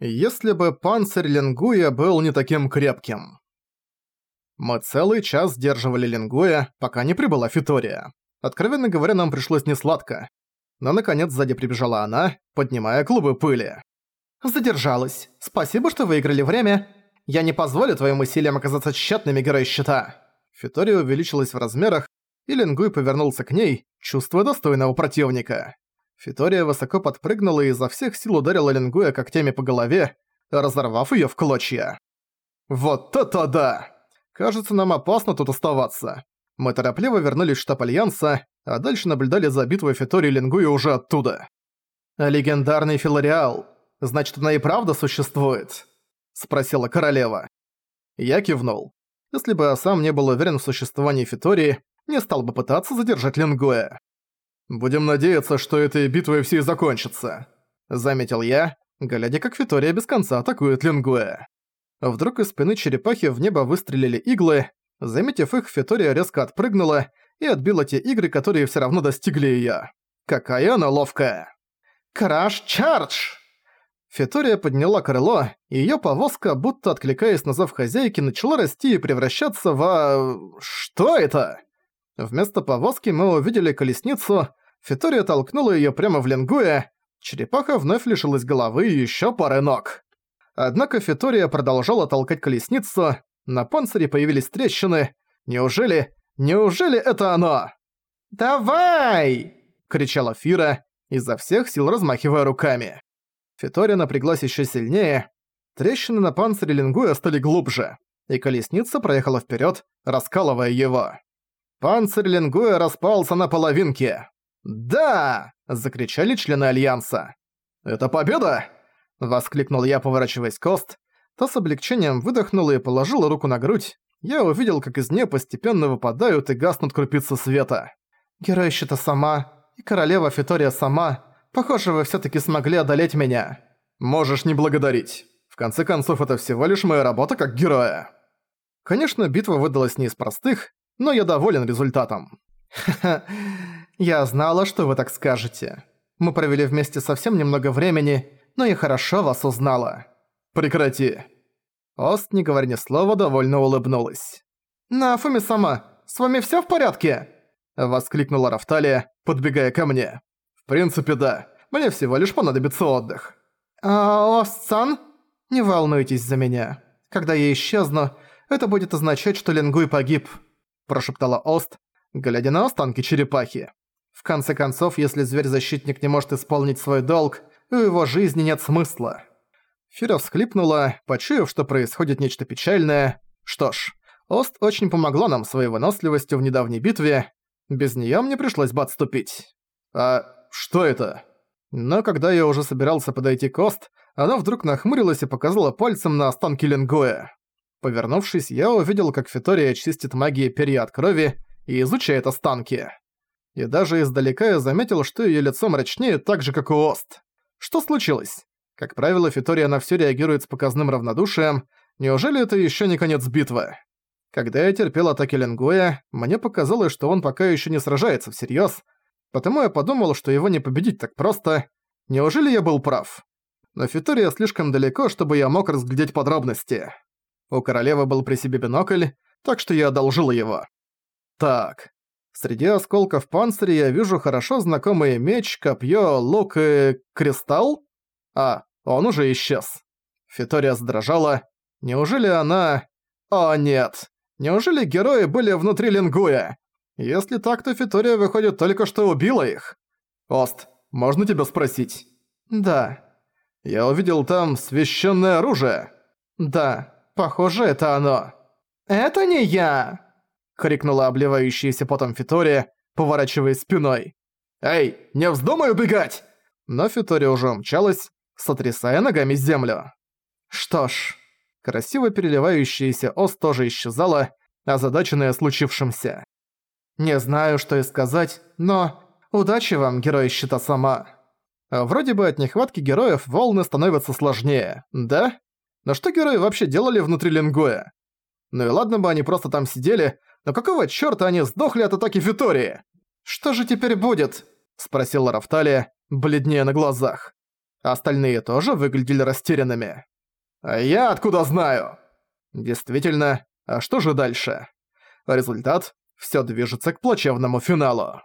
Если бы панцирь Лингуя был не таким крепким. Мы целый час сдерживали Лингуя, пока не прибыла Фитория. Откровенно говоря, нам пришлось несладко. Но наконец сзади прибежала она, поднимая клубы пыли. «Задержалась. Спасибо, что выиграли время. Я не позволю твоим усилиям оказаться тщетными, герой щита». Фитория увеличилась в размерах, и Лингуй повернулся к ней, чувствуя достойного противника. Фитория высоко подпрыгнула и изо всех сил ударила Лингуя когтями по голове, разорвав её в клочья. «Вот это да! Кажется, нам опасно тут оставаться. Мы торопливо вернулись в штаб Альянса, а дальше наблюдали за битвой Фитории Лингуя уже оттуда. «Легендарный Филариал. Значит, она и правда существует?» – спросила королева. Я кивнул. Если бы я сам не был уверен в существовании Фитории, не стал бы пытаться задержать Лингуя. «Будем надеяться, что этой битвой все и закончится», — заметил я, глядя, как Витория без конца атакует Лингуэ. Вдруг из спины черепахи в небо выстрелили иглы, заметив их, Фитория резко отпрыгнула и отбила те игры, которые все равно достигли её. Какая она ловкая! «Краш-чардж!» Фитория подняла крыло, и её повозка, будто откликаясь на зов хозяйки, начала расти и превращаться в... Что это? Вместо повозки мы увидели колесницу, Фитория толкнула её прямо в Ленгуя, черепаха вновь лишилась головы и ещё пары ног. Однако Фитория продолжала толкать колесницу, на панцире появились трещины. Неужели... Неужели это оно? «Давай!» — кричала Фира, изо всех сил размахивая руками. Фитория напряглась ещё сильнее. Трещины на панцире Лингуя стали глубже, и колесница проехала вперёд, раскалывая его. Панцирь Лингуя распался на половинке. «Да!» – закричали члены Альянса. «Это победа!» – воскликнул я, поворачиваясь к Кост. Та с облегчением выдохнула и положила руку на грудь. Я увидел, как из нее постепенно выпадают и гаснут крупицы света. «Герой щита сама, и королева Фитория сама. Похоже, вы всё-таки смогли одолеть меня». «Можешь не благодарить. В конце концов, это всего лишь моя работа как героя». Конечно, битва выдалась не из простых, но я доволен результатом. Ха-ха, я знала, что вы так скажете. Мы провели вместе совсем немного времени, но я хорошо вас узнала. Прекрати. Ост, не говоря ни слова, довольно улыбнулась. «Нафуми сама, с вами всё в порядке?» Воскликнула Рафталия, подбегая ко мне. «В принципе, да. Мне всего лишь понадобится отдых». «А, Ост-сан? Не волнуйтесь за меня. Когда я исчезну, это будет означать, что Ленгуй погиб», прошептала Ост, глядя на останки черепахи. В конце концов, если зверь-защитник не может исполнить свой долг, у его жизни нет смысла. Фира всхлипнула, почуяв, что происходит нечто печальное. Что ж, Ост очень помогла нам своей выносливостью в недавней битве. Без неё мне пришлось бы отступить. А что это? Но когда я уже собирался подойти к Ост, она вдруг нахмурилась и показала пальцем на останки Ленгоя. Повернувшись, я увидел, как Фитория чистит магией перья от крови и изучает останки и даже издалека я заметил, что её лицо мрачнее так же, как у Ост. Что случилось? Как правило, Фитория на всё реагирует с показным равнодушием. Неужели это ещё не конец битвы? Когда я терпел атаки Ленгуя, мне показалось, что он пока ещё не сражается всерьёз, потому я подумал, что его не победить так просто. Неужели я был прав? Но Фитория слишком далеко, чтобы я мог разглядеть подробности. У королевы был при себе бинокль, так что я одолжил его. Так, Среди осколков панциря я вижу хорошо знакомый меч, копье, лук и... кристалл? А, он уже исчез. Фитория задрожала. Неужели она... О, нет. Неужели герои были внутри Лингуя? Если так, то Фитория, выходит, только что убила их. Ост, можно тебя спросить? Да. Я увидел там священное оружие. Да, похоже, это оно. Это не я! Крикнула обливающаяся потом Фитория, поворачиваясь спиной. «Эй, не вздумай убегать!» Но Фитория уже умчалась, сотрясая ногами землю. Что ж, красиво переливающаяся ос тоже исчезала, озадаченная случившимся. Не знаю, что и сказать, но удачи вам, герой щита сама. Вроде бы от нехватки героев волны становятся сложнее, да? Но что герои вообще делали внутри Лингоя? Ну и ладно бы они просто там сидели, но какого чёрта они сдохли от атаки Витории? Что же теперь будет? Спросила Рафталия, бледнее на глазах. Остальные тоже выглядели растерянными. «А я откуда знаю?» Действительно, а что же дальше? Результат – все движется к плачевному финалу.